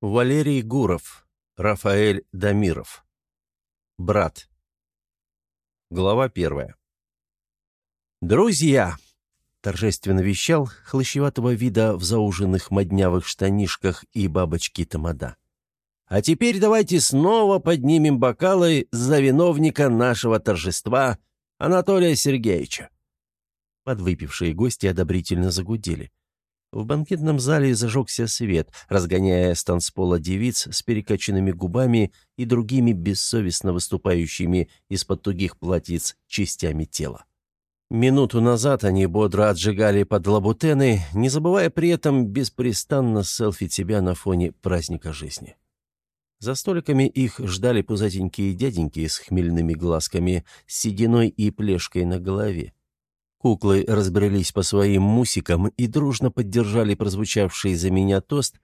Валерий Гуров, Рафаэль Дамиров. Брат. Глава первая. «Друзья!» — торжественно вещал хлыщеватого вида в зауженных моднявых штанишках и бабочки тамада. «А теперь давайте снова поднимем бокалы за виновника нашего торжества, Анатолия Сергеевича». Подвыпившие гости одобрительно загудели. В банкетном зале зажегся свет, разгоняя с танцпола девиц с перекачанными губами и другими бессовестно выступающими из-под тугих платьиц частями тела. Минуту назад они бодро отжигали под лабутены, не забывая при этом беспрестанно селфить себя на фоне праздника жизни. За столиками их ждали пузатенькие дяденьки с хмельными глазками, с сединой и плешкой на голове. Куклы разбрелись по своим мусикам и дружно поддержали прозвучавший за меня тост,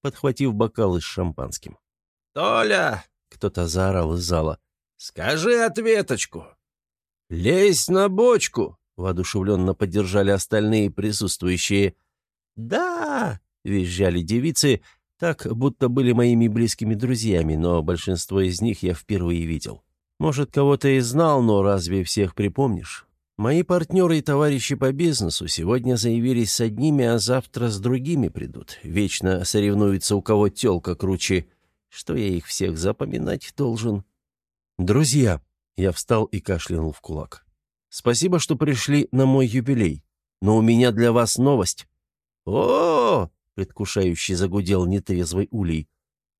подхватив бокалы с шампанским. «Толя!» — кто-то заорал из зала. «Скажи ответочку!» «Лезь на бочку!» — воодушевленно поддержали остальные присутствующие. «Да!» — визжали девицы, так, будто были моими близкими друзьями, но большинство из них я впервые видел. Может, кого-то и знал, но разве всех припомнишь? Мои партнеры и товарищи по бизнесу сегодня заявились с одними, а завтра с другими придут. Вечно соревнуются, у кого телка круче. Что я их всех запоминать должен? Друзья, я встал и кашлянул в кулак. Спасибо, что пришли на мой юбилей. Но у меня для вас новость. О, -о, -о предвкушающе загудел нетрезвый улей.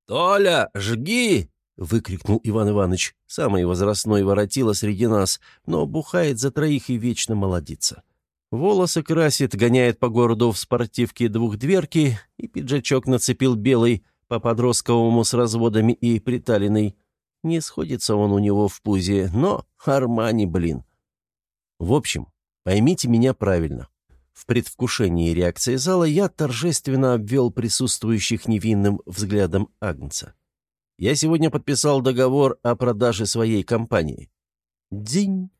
«Толя, жги!» — выкрикнул Иван Иванович. Самый возрастной воротила среди нас, но бухает за троих и вечно молодится. Волосы красит, гоняет по городу в спортивке двухдверки, и пиджачок нацепил белый, по-подростковому с разводами и приталенный. Не сходится он у него в пузе, но Армани, блин. В общем, поймите меня правильно. В предвкушении реакции зала я торжественно обвел присутствующих невинным взглядом Агнца. Я сегодня подписал договор о продаже своей компании. День!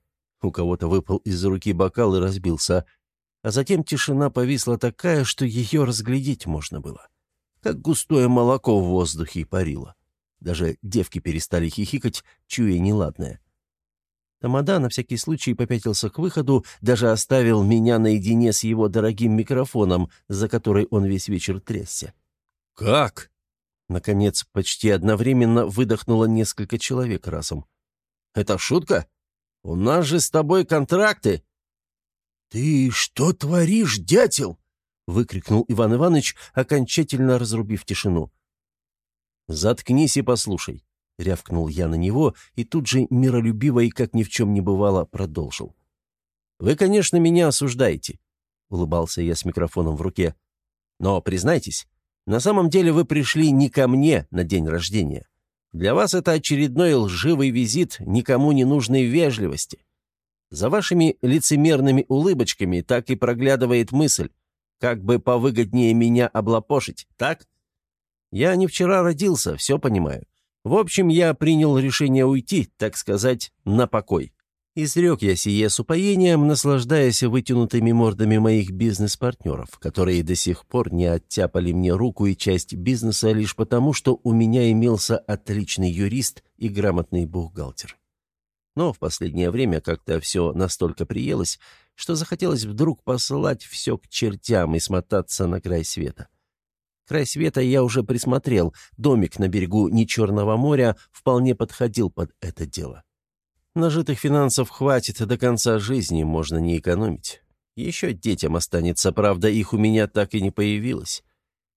У кого-то выпал из руки бокал и разбился. А затем тишина повисла такая, что ее разглядеть можно было. Как густое молоко в воздухе парило. Даже девки перестали хихикать, чуя неладное. Тамада на всякий случай попятился к выходу, даже оставил меня наедине с его дорогим микрофоном, за который он весь вечер трясся. «Как?» Наконец, почти одновременно выдохнуло несколько человек разом. «Это шутка? У нас же с тобой контракты!» «Ты что творишь, дятел?» — выкрикнул Иван Иванович, окончательно разрубив тишину. «Заткнись и послушай», — рявкнул я на него и тут же миролюбиво и как ни в чем не бывало продолжил. «Вы, конечно, меня осуждаете», — улыбался я с микрофоном в руке. «Но признайтесь, на самом деле вы пришли не ко мне на день рождения. Для вас это очередной лживый визит никому не нужной вежливости. За вашими лицемерными улыбочками так и проглядывает мысль, как бы повыгоднее меня облапошить, так? Я не вчера родился, все понимаю. В общем, я принял решение уйти, так сказать, на покой. Изрек я сие с упоением, наслаждаясь вытянутыми мордами моих бизнес-партнеров, которые до сих пор не оттяпали мне руку и часть бизнеса лишь потому, что у меня имелся отличный юрист и грамотный бухгалтер. Но в последнее время как-то все настолько приелось, что захотелось вдруг посылать все к чертям и смотаться на край света. Край света я уже присмотрел, домик на берегу Нечерного моря вполне подходил под это дело. Нажитых финансов хватит до конца жизни, можно не экономить. Еще детям останется, правда, их у меня так и не появилось.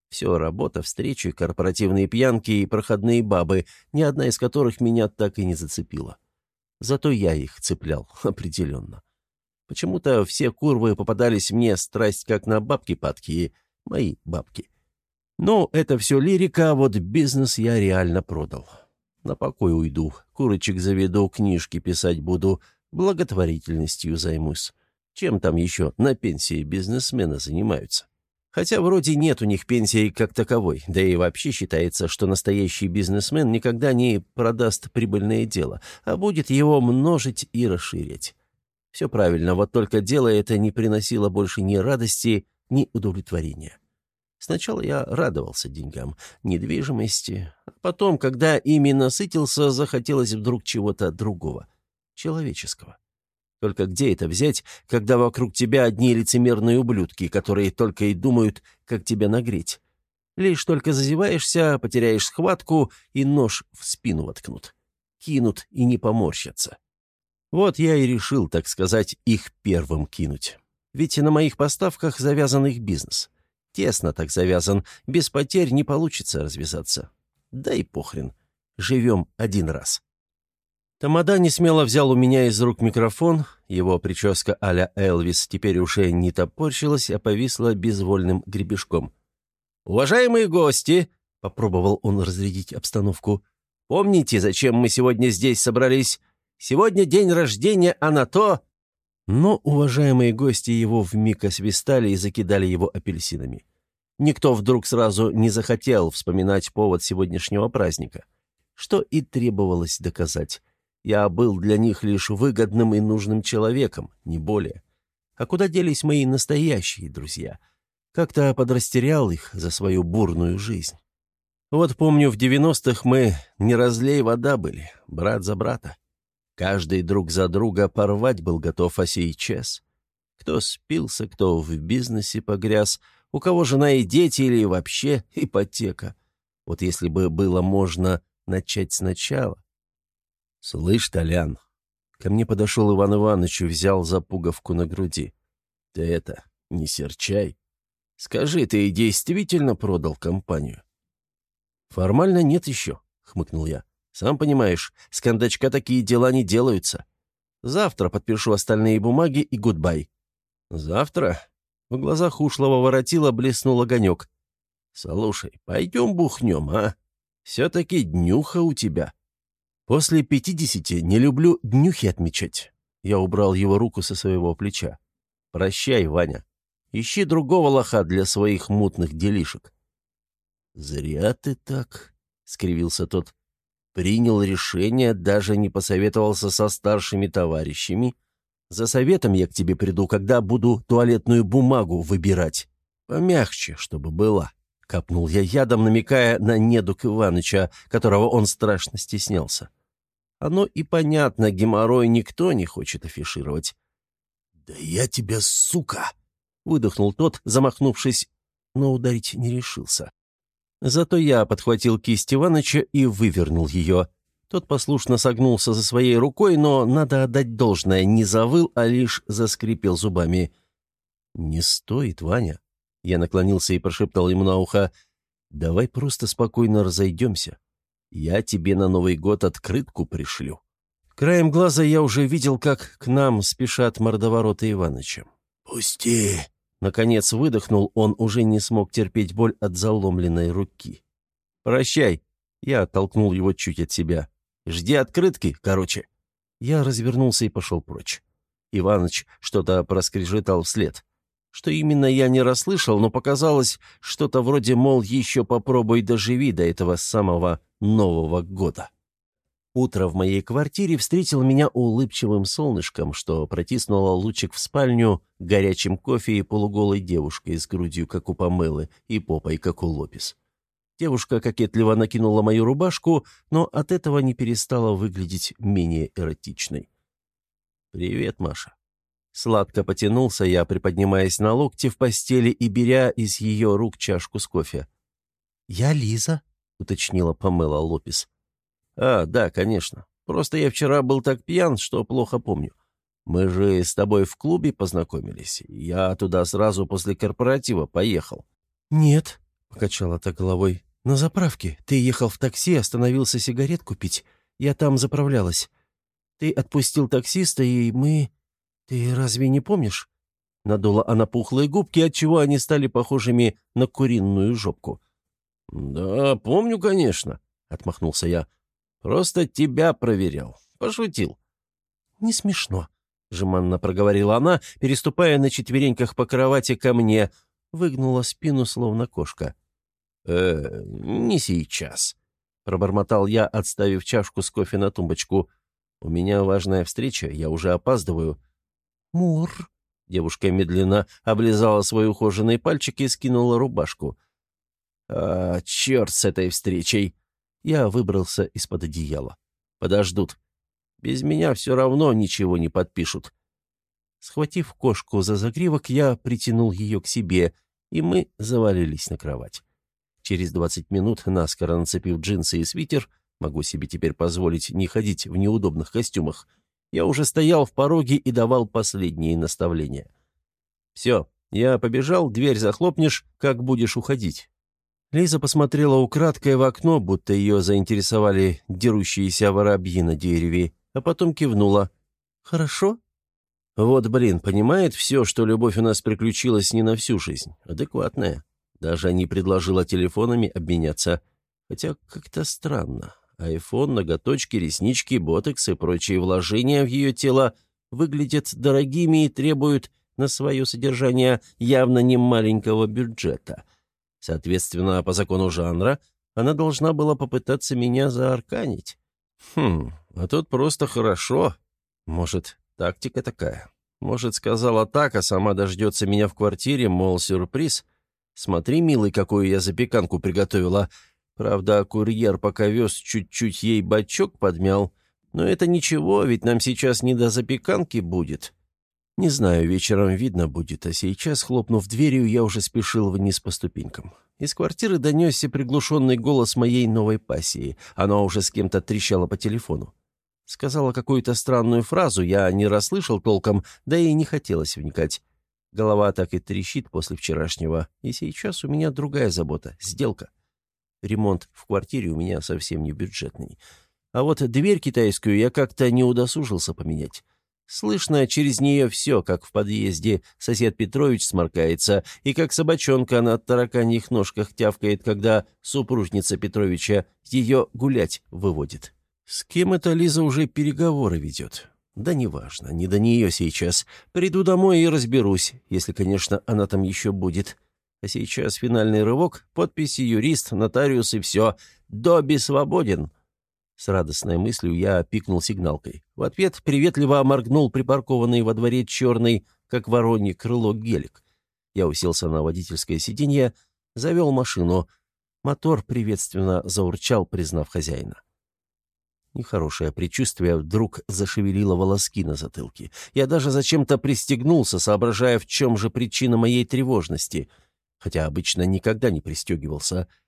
Все, работа, встречи, корпоративные пьянки и проходные бабы, ни одна из которых меня так и не зацепила. Зато я их цеплял, определенно. Почему-то все курвы попадались мне страсть как на бабки падкие, мои бабки. Ну, это все лирика, а вот бизнес я реально продал. На покой уйду, курочек заведу, книжки писать буду, благотворительностью займусь. Чем там еще на пенсии бизнесмены занимаются? Хотя вроде нет у них пенсии как таковой, да и вообще считается, что настоящий бизнесмен никогда не продаст прибыльное дело, а будет его множить и расширять. Все правильно, вот только дело это не приносило больше ни радости, ни удовлетворения. Сначала я радовался деньгам, недвижимости, а потом, когда ими насытился, захотелось вдруг чего-то другого, человеческого. Только где это взять, когда вокруг тебя одни лицемерные ублюдки, которые только и думают, как тебя нагреть? Лишь только зазеваешься, потеряешь схватку, и нож в спину воткнут. Кинут и не поморщатся. Вот я и решил, так сказать, их первым кинуть. Ведь на моих поставках завязан их бизнес. Тесно так завязан, без потерь не получится развязаться. Да и похрен. Живем один раз. Тамада не смело взял у меня из рук микрофон, его прическа а-ля Элвис теперь уже не топорщилась, а повисла безвольным гребешком. «Уважаемые гости!» — попробовал он разрядить обстановку. «Помните, зачем мы сегодня здесь собрались? Сегодня день рождения, а на то...» Но уважаемые гости его вмиг освистали и закидали его апельсинами. Никто вдруг сразу не захотел вспоминать повод сегодняшнего праздника. Что и требовалось доказать. Я был для них лишь выгодным и нужным человеком, не более. А куда делись мои настоящие друзья? Как-то подрастерял их за свою бурную жизнь. Вот помню, в девяностых мы не разлей вода были, брат за брата. Каждый друг за друга порвать был готов, а сейчас... Кто спился, кто в бизнесе погряз, у кого жена и дети или вообще ипотека. Вот если бы было можно начать сначала. «Слышь, Толян!» Ко мне подошел Иван Иванович и взял за пуговку на груди. «Ты это, не серчай. Скажи, ты действительно продал компанию?» «Формально нет еще», — хмыкнул я. «Сам понимаешь, с кондачка такие дела не делаются. Завтра подпишу остальные бумаги и гудбай». «Завтра?» В глазах ушлого воротила блеснул огонек. «Слушай, пойдем бухнем, а? Все-таки днюха у тебя». После пятидесяти не люблю днюхи отмечать. Я убрал его руку со своего плеча. Прощай, Ваня. Ищи другого лоха для своих мутных делишек. Зря ты так, — скривился тот. Принял решение, даже не посоветовался со старшими товарищами. За советом я к тебе приду, когда буду туалетную бумагу выбирать. Помягче, чтобы была. Капнул я ядом, намекая на недуг Иваныча, которого он страшно стеснялся. Оно и понятно, геморрой никто не хочет афишировать. «Да я тебя, сука!» — выдохнул тот, замахнувшись, но ударить не решился. Зато я подхватил кисть Иваныча и вывернул ее. Тот послушно согнулся за своей рукой, но, надо отдать должное, не завыл, а лишь заскрипел зубами. «Не стоит, Ваня!» Я наклонился и прошептал ему на ухо. «Давай просто спокойно разойдемся. Я тебе на Новый год открытку пришлю». Краем глаза я уже видел, как к нам спешат мордовороты Иваныча. «Пусти!» Наконец выдохнул, он уже не смог терпеть боль от заломленной руки. «Прощай!» Я оттолкнул его чуть от себя. «Жди открытки, короче!» Я развернулся и пошел прочь. Иваныч что-то проскрежетал вслед. Что именно я не расслышал, но показалось что-то вроде, мол, еще попробуй доживи до этого самого Нового года. Утро в моей квартире встретил меня улыбчивым солнышком, что протиснуло лучик в спальню горячим кофе и полуголой девушкой с грудью, как у Памелы, и попой, как у Лопес. Девушка кокетливо накинула мою рубашку, но от этого не перестала выглядеть менее эротичной. «Привет, Маша». Сладко потянулся я, приподнимаясь на локте в постели и беря из ее рук чашку с кофе. «Я Лиза», — уточнила Памела Лопес. «А, да, конечно. Просто я вчера был так пьян, что плохо помню. Мы же с тобой в клубе познакомились. Я туда сразу после корпоратива поехал». «Нет», — покачала так головой. «На заправке. Ты ехал в такси, остановился сигарет купить. Я там заправлялась. Ты отпустил таксиста, и мы... Ты разве не помнишь?» Надула она пухлые губки, отчего они стали похожими на куриную жопку. «Да, помню, конечно», — отмахнулся я. «Просто тебя проверял. Пошутил». «Не смешно», — жеманно проговорила она, переступая на четвереньках по кровати ко мне, выгнула спину, словно кошка. «Э, не сейчас», — пробормотал я, отставив чашку с кофе на тумбочку. «У меня важная встреча, я уже опаздываю». «Мур», — девушка медленно облизала свой ухоженный пальчик и скинула рубашку — «А, черт с этой встречей!» Я выбрался из-под одеяла. «Подождут. Без меня все равно ничего не подпишут». Схватив кошку за загривок, я притянул ее к себе, и мы завалились на кровать. Через двадцать минут, наскоро нацепив джинсы и свитер, могу себе теперь позволить не ходить в неудобных костюмах, я уже стоял в пороге и давал последние наставления. «Все, я побежал, дверь захлопнешь, как будешь уходить». Лиза посмотрела украдкой в окно, будто ее заинтересовали дерущиеся воробьи на дереве, а потом кивнула. «Хорошо?» «Вот, блин, понимает все, что любовь у нас приключилась не на всю жизнь. Адекватная. Даже не предложила телефонами обменяться. Хотя как-то странно. Айфон, ноготочки, реснички, ботекс и прочие вложения в ее тело выглядят дорогими и требуют на свое содержание явно не маленького бюджета. Соответственно, по закону жанра, она должна была попытаться меня заарканить. Хм, а тут просто хорошо. Может, тактика такая. Может, сказала так, а сама дождется меня в квартире, мол, сюрприз. Смотри, милый, какую я запеканку приготовила. Правда, курьер пока вез, чуть-чуть ей бачок подмял. Но это ничего, ведь нам сейчас не до запеканки будет. Не знаю, вечером видно будет, а сейчас, хлопнув дверью, я уже спешил вниз по ступенькам. Из квартиры донесся приглушенный голос моей новой пассии. Она уже с кем-то трещала по телефону. Сказала какую-то странную фразу, я не расслышал толком, да и не хотелось вникать. Голова так и трещит после вчерашнего, и сейчас у меня другая забота — сделка. Ремонт в квартире у меня совсем не бюджетный. А вот дверь китайскую я как-то не удосужился поменять. Слышно через нее все, как в подъезде сосед Петрович сморкается, и как собачонка на тараканьих ножках тявкает, когда супружница Петровича ее гулять выводит. С кем это Лиза уже переговоры ведет? Да неважно, не до нее сейчас. Приду домой и разберусь, если, конечно, она там еще будет. А сейчас финальный рывок, подписи юрист, нотариус и все. Добби свободен. С радостной мыслью я пикнул сигналкой. В ответ приветливо моргнул припаркованный во дворе черный, как воронье крыло, гелик. Я уселся на водительское сиденье, завел машину. Мотор приветственно заурчал, признав хозяина. Нехорошее предчувствие вдруг зашевелило волоски на затылке. Я даже зачем-то пристегнулся, соображая, в чем же причина моей тревожности, хотя обычно никогда не пристегивался —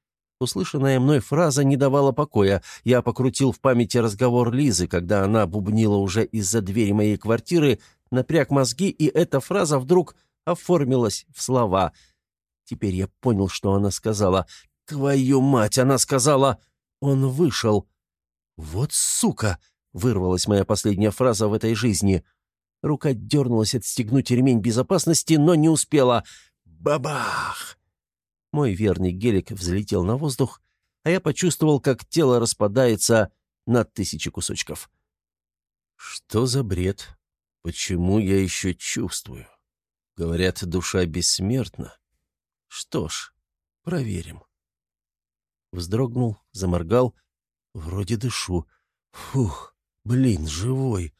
Услышанная мной фраза не давала покоя. Я покрутил в памяти разговор Лизы, когда она бубнила уже из-за двери моей квартиры, напряг мозги, и эта фраза вдруг оформилась в слова. Теперь я понял, что она сказала. «Твою мать!» Она сказала «Он вышел». «Вот сука!» — вырвалась моя последняя фраза в этой жизни. Рука дернулась отстегнуть ремень безопасности, но не успела. «Бабах!» Мой верный гелик взлетел на воздух, а я почувствовал, как тело распадается на тысячи кусочков. Что за бред? Почему я еще чувствую? Говорят, душа бессмертна. Что ж, проверим. Вздрогнул, заморгал. Вроде дышу. Фух, блин, живой.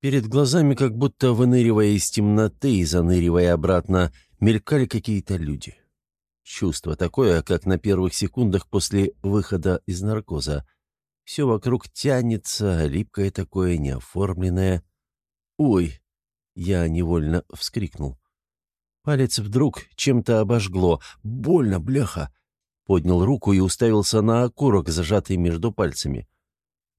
Перед глазами, как будто выныривая из темноты и заныривая обратно, мелькали какие-то люди. Чувство такое, как на первых секундах после выхода из наркоза. Все вокруг тянется, липкое такое, неоформленное. «Ой!» — я невольно вскрикнул. Палец вдруг чем-то обожгло. «Больно, бляха!» Поднял руку и уставился на окурок, зажатый между пальцами.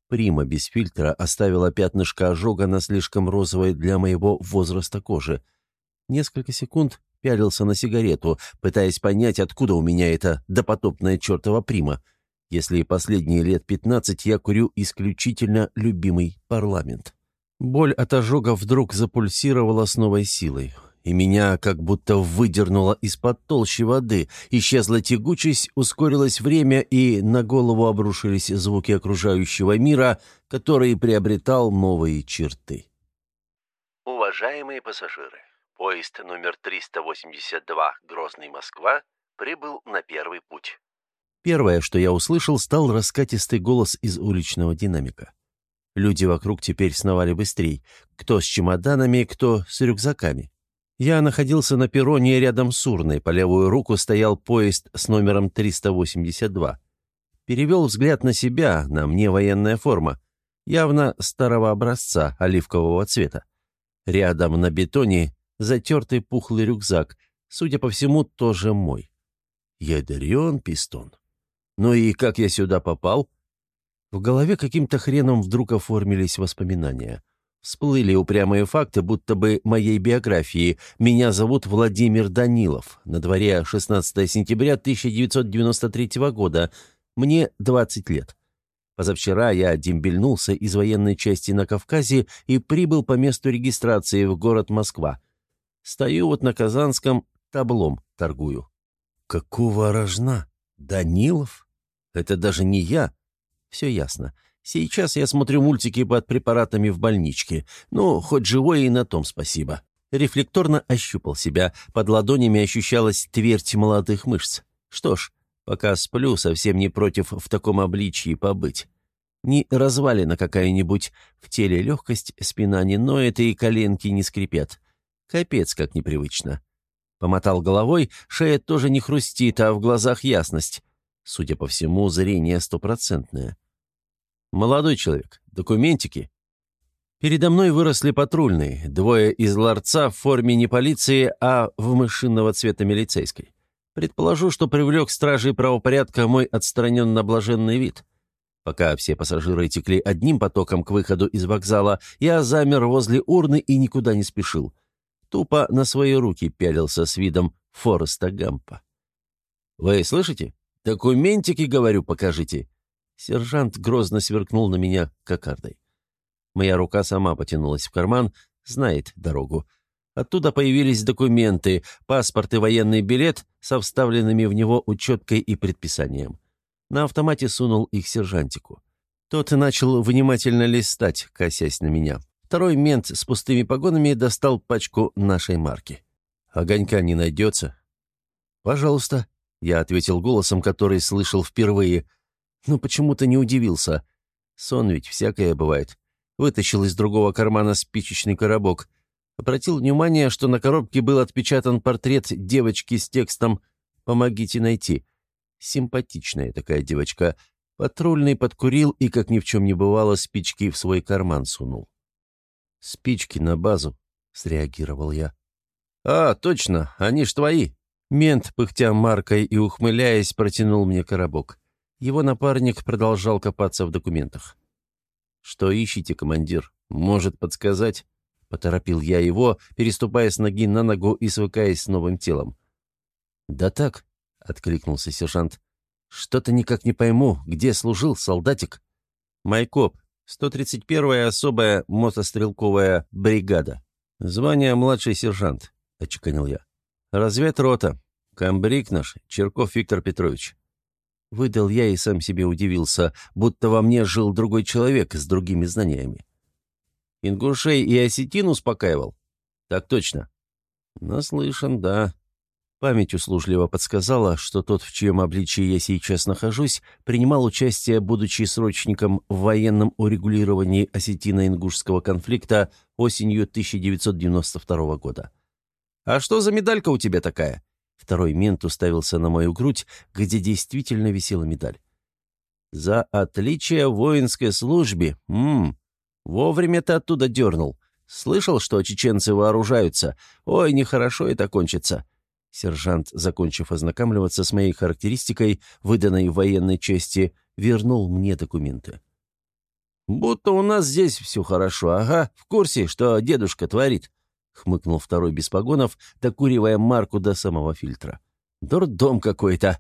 Прима без фильтра оставила пятнышко ожога на слишком розовой для моего возраста кожи. Несколько секунд пялился на сигарету, пытаясь понять, откуда у меня эта допотопная чертова прима, если последние лет пятнадцать я курю исключительно любимый парламент. Боль от ожога вдруг запульсировала с новой силой, и меня как будто выдернуло из-под толщи воды, исчезла тягучесть, ускорилось время, и на голову обрушились звуки окружающего мира, который приобретал новые черты. Уважаемые пассажиры, Поезд номер 382 «Грозный-Москва» прибыл на первый путь. Первое, что я услышал, стал раскатистый голос из уличного динамика. Люди вокруг теперь сновали быстрей. Кто с чемоданами, кто с рюкзаками. Я находился на перроне рядом с урной, по левую руку стоял поезд с номером 382. Перевел взгляд на себя, на мне военная форма, явно старого образца, оливкового цвета. Рядом на бетоне затертый пухлый рюкзак, судя по всему, тоже мой. Ядрен пистон. Ну и как я сюда попал? В голове каким-то хреном вдруг оформились воспоминания. Всплыли упрямые факты, будто бы моей биографии. Меня зовут Владимир Данилов. На дворе 16 сентября 1993 года. Мне 20 лет. Позавчера я дембельнулся из военной части на Кавказе и прибыл по месту регистрации в город Москва. Стою вот на Казанском, таблом торгую. Какого рожна? Данилов? Это даже не я. Все ясно. Сейчас я смотрю мультики под препаратами в больничке. Ну, хоть живой и на том спасибо. Рефлекторно ощупал себя. Под ладонями ощущалась твердь молодых мышц. Что ж, пока сплю, совсем не против в таком обличии побыть. Не развалина какая-нибудь, в теле легкость, спина не ноет и коленки не скрипят. Капец, как непривычно. Помотал головой, шея тоже не хрустит, а в глазах ясность. Судя по всему, зрение стопроцентное. «Молодой человек, документики?» Передо мной выросли патрульные, двое из ларца в форме не полиции, а в мышинного цвета милицейской. Предположу, что привлек стражей правопорядка мой отстраненно-блаженный вид. Пока все пассажиры текли одним потоком к выходу из вокзала, я замер возле урны и никуда не спешил. Тупо на свои руки пялился с видом Фореста Гампа. «Вы слышите? Документики, говорю, покажите. Сержант грозно сверкнул на меня кокардой. Моя рука сама потянулась в карман, знает дорогу. Оттуда появились документы, паспорт и военный билет со вставленными в него учеткой и предписанием. На автомате сунул их сержантику. Тот начал внимательно листать, косясь на меня. Второй мент с пустыми погонами достал пачку нашей марки. «Огонька не найдется?» «Пожалуйста», — я ответил голосом, который слышал впервые, но почему-то не удивился. Сон ведь всякое бывает. Вытащил из другого кармана спичечный коробок. Обратил внимание, что на коробке был отпечатан портрет девочки с текстом «Помогите найти». Симпатичная такая девочка. Патрульный подкурил и, как ни в чем не бывало, спички в свой карман сунул. «Спички на базу», — среагировал я. «А, точно, они ж твои». Мент, пыхтя маркой и ухмыляясь, протянул мне коробок. Его напарник продолжал копаться в документах. «Что ищете, командир? Может подсказать?» Поторопил я его, переступая с ноги на ногу и свыкаясь с новым телом. «Да так», — откликнулся сержант. «Что-то никак не пойму, где служил солдатик?» «Майкоп, 131-я особая мотострелковая бригада. Звание младший сержант», — очеканил я. «Разведрота. Камбрик наш, Черков Виктор Петрович. Выдал я и сам себе удивился, будто во мне жил другой человек с другими знаниями. Ингушей и осетин успокаивал? Так точно. Наслышан, да. Память услужливо подсказала, что тот, в чьем обличии я сейчас нахожусь, принимал участие, будучи срочником в военном урегулировании осетино-ингушского конфликта осенью 1992 года. «А что за медалька у тебя такая?» Второй мент уставился на мою грудь, где действительно висела медаль. «За отличие воинской службе. Ммм, вовремя ты оттуда дернул. Слышал, что чеченцы вооружаются? Ой, нехорошо это кончится». Сержант, закончив ознакомливаться с моей характеристикой, выданной в военной части, вернул мне документы. «Будто у нас здесь все хорошо, ага, в курсе, что дедушка творит хмыкнул второй без погонов, докуривая марку до самого фильтра. «Дурдом какой-то!»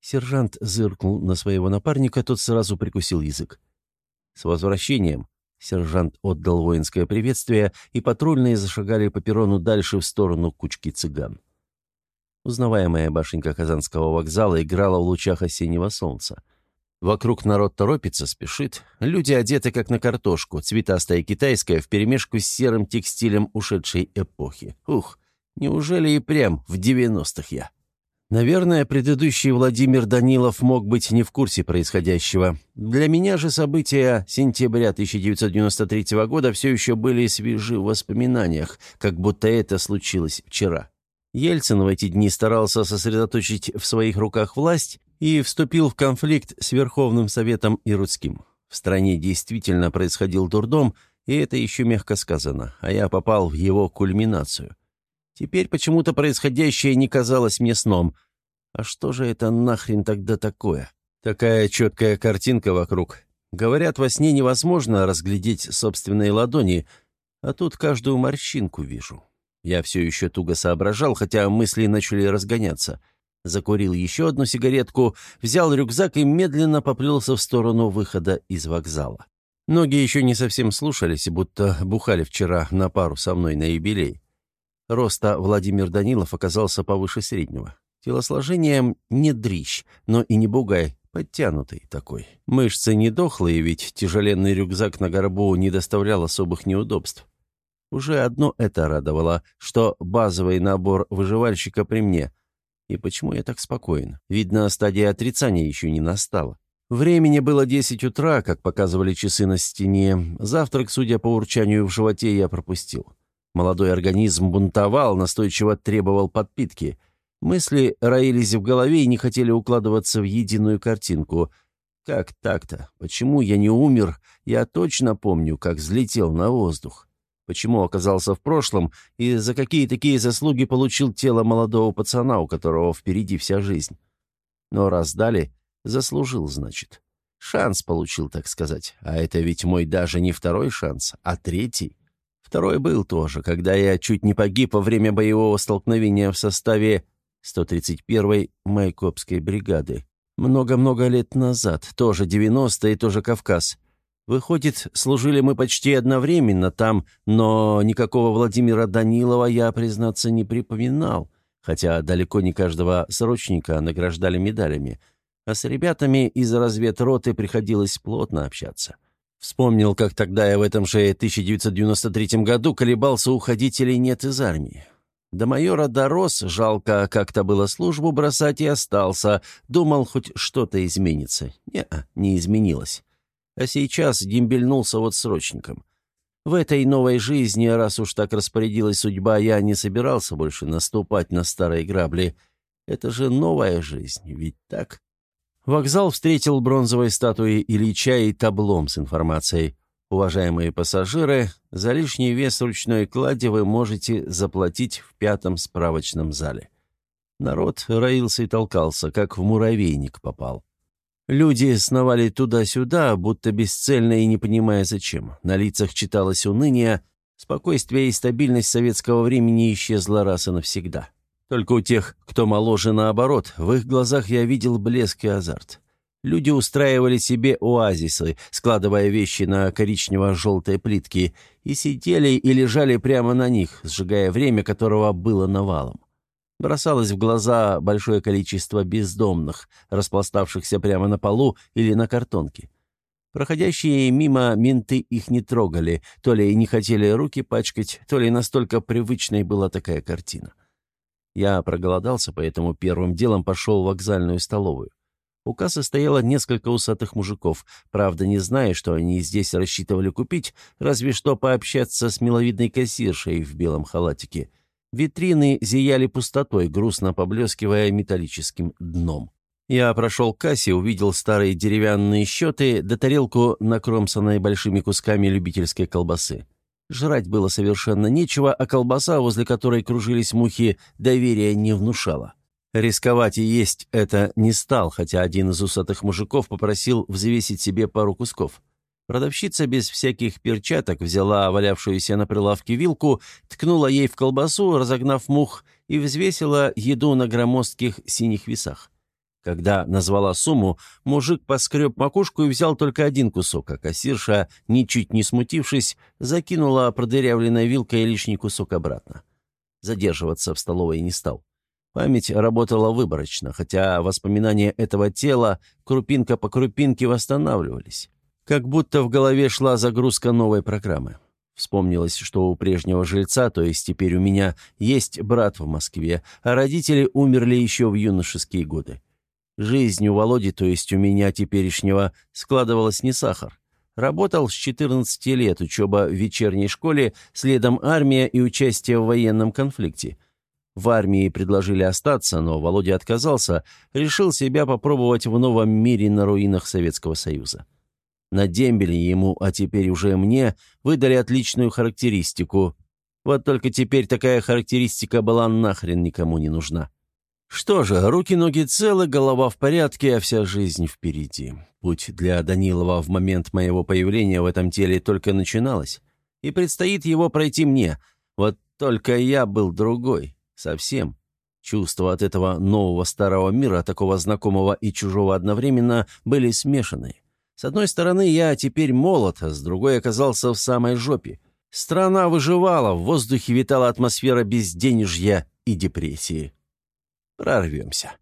Сержант зыркнул на своего напарника, тот сразу прикусил язык. «С возвращением!» Сержант отдал воинское приветствие, и патрульные зашагали по перрону дальше в сторону кучки цыган. Узнаваемая башенка Казанского вокзала играла в лучах осеннего солнца. Вокруг народ торопится, спешит. Люди одеты как на картошку, цветастая китайская вперемешку с серым текстилем ушедшей эпохи. Ух, неужели и прям в девяностых я? Наверное, предыдущий Владимир Данилов мог быть не в курсе происходящего. Для меня же события сентября 1993 года все еще были свежи в воспоминаниях, как будто это случилось вчера. Ельцин в эти дни старался сосредоточить в своих руках власть и вступил в конфликт с Верховным Советом и Рудским. В стране действительно происходил дурдом, и это еще мягко сказано, а я попал в его кульминацию. Теперь почему-то происходящее не казалось мне сном. А что же это нахрен тогда такое? Такая четкая картинка вокруг. Говорят, во сне невозможно разглядеть собственные ладони, а тут каждую морщинку вижу. Я все еще туго соображал, хотя мысли начали разгоняться. Закурил еще одну сигаретку, взял рюкзак и медленно поплелся в сторону выхода из вокзала. Ноги еще не совсем слушались, будто бухали вчера на пару со мной на юбилей. Роста Владимир Данилов оказался повыше среднего. Телосложением не дрищ, но и не бугай, подтянутый такой. Мышцы не дохлые, ведь тяжеленный рюкзак на горбу не доставлял особых неудобств. Уже одно это радовало, что базовый набор выживальщика при мне. И почему я так спокоен? Видно, стадия отрицания еще не настала. Времени было 10 утра, как показывали часы на стене. Завтрак, судя по урчанию в животе, я пропустил. Молодой организм бунтовал, настойчиво требовал подпитки. Мысли роились в голове и не хотели укладываться в единую картинку. Как так-то? Почему я не умер? Я точно помню, как взлетел на воздух. Почему оказался в прошлом и за какие такие заслуги получил тело молодого пацана, у которого впереди вся жизнь? Но раз дали, заслужил, значит. Шанс получил, так сказать. А это ведь мой даже не второй шанс, а третий. Второй был тоже, когда я чуть не погиб во время боевого столкновения в составе 131-й Майкопской бригады. Много-много лет назад, тоже 90-е, тоже Кавказ. Выходит, служили мы почти одновременно там, но никакого Владимира Данилова я, признаться, не припоминал, хотя далеко не каждого срочника награждали медалями, а с ребятами из разведроты приходилось плотно общаться. Вспомнил, как тогда я в этом же 1993 году колебался, уходить или нет из армии. До майора дорос, жалко как-то было службу бросать и остался. Думал, хоть что-то изменится. Не, не изменилось. А сейчас дембельнулся вот срочником. В этой новой жизни, раз уж так распорядилась судьба, я не собирался больше наступать на старые грабли. Это же новая жизнь, ведь так? Вокзал встретил бронзовой статуей Ильича и таблом с информацией. Уважаемые пассажиры, за лишний вес ручной клади вы можете заплатить в пятом справочном зале. Народ роился и толкался, как в муравейник попал. Люди сновали туда-сюда, будто бесцельно и не понимая зачем. На лицах читалось уныние, спокойствие и стабильность советского времени исчезла раз и навсегда. Только у тех, кто моложе, наоборот, в их глазах я видел блеск и азарт. Люди устраивали себе оазисы, складывая вещи на коричнево-желтые плитки, и сидели и лежали прямо на них, сжигая время, которого было навалом. Бросалось в глаза большое количество бездомных, распластавшихся прямо на полу или на картонке. Проходящие мимо менты их не трогали, то ли не хотели руки пачкать, то ли настолько привычной была такая картина. Я проголодался, поэтому первым делом пошел в вокзальную столовую. У кассы стояло несколько усатых мужиков, правда, не зная, что они здесь рассчитывали купить, разве что пообщаться с миловидной кассиршей в белом халатике. Витрины зияли пустотой, грустно поблескивая металлическим дном. Я прошел к кассе, увидел старые деревянные счеты да тарелку, накромсанной большими кусками любительской колбасы. Жрать было совершенно нечего, а колбаса, возле которой кружились мухи, доверия не внушала. Рисковать и есть это не стал, хотя один из усатых мужиков попросил взвесить себе пару кусков. Продавщица без всяких перчаток взяла валявшуюся на прилавке вилку, ткнула ей в колбасу, разогнав мух, и взвесила еду на громоздких синих весах. Когда назвала сумму, мужик поскреб макушку и взял только один кусок, а кассирша, ничуть не смутившись, закинула продырявленной вилкой лишний кусок обратно. Задерживаться в столовой не стал. Память работала выборочно, хотя воспоминания этого тела крупинка по крупинке восстанавливались. Как будто в голове шла загрузка новой программы. Вспомнилось, что у прежнего жильца, то есть теперь у меня, есть брат в Москве, а родители умерли еще в юношеские годы. Жизнь у Володи, то есть у меня теперешнего, складывалась не сахар. Работал с 14 лет, учеба в вечерней школе, следом армия и участие в военном конфликте. В армии предложили остаться, но Володя отказался, решил себя попробовать в новом мире на руинах Советского Союза. На дембеле ему, а теперь уже мне, выдали отличную характеристику. Вот только теперь такая характеристика была нахрен никому не нужна. Что же, руки-ноги целы, голова в порядке, а вся жизнь впереди. Путь для Данилова в момент моего появления в этом теле только начиналась. И предстоит его пройти мне. Вот только я был другой. Совсем. Чувства от этого нового старого мира, такого знакомого и чужого одновременно, были смешанные. С одной стороны, я теперь молод, а с другой оказался в самой жопе. Страна выживала, в воздухе витала атмосфера безденежья и депрессии. Прорвемся.